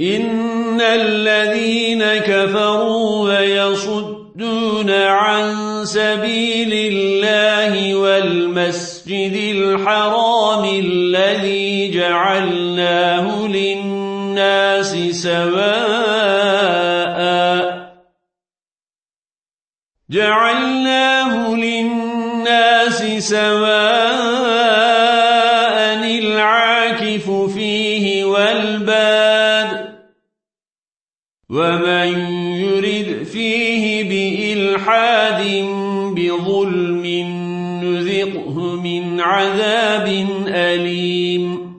إن الذين كفروا ويصدون عن سبيل الله والمسجد الحرام الذي جعلناه للناس سواء جعلناه للناس سواء العاكف فيه والباد ومن يرد فيه بإلحاد بظلم نذقه من عذاب أليم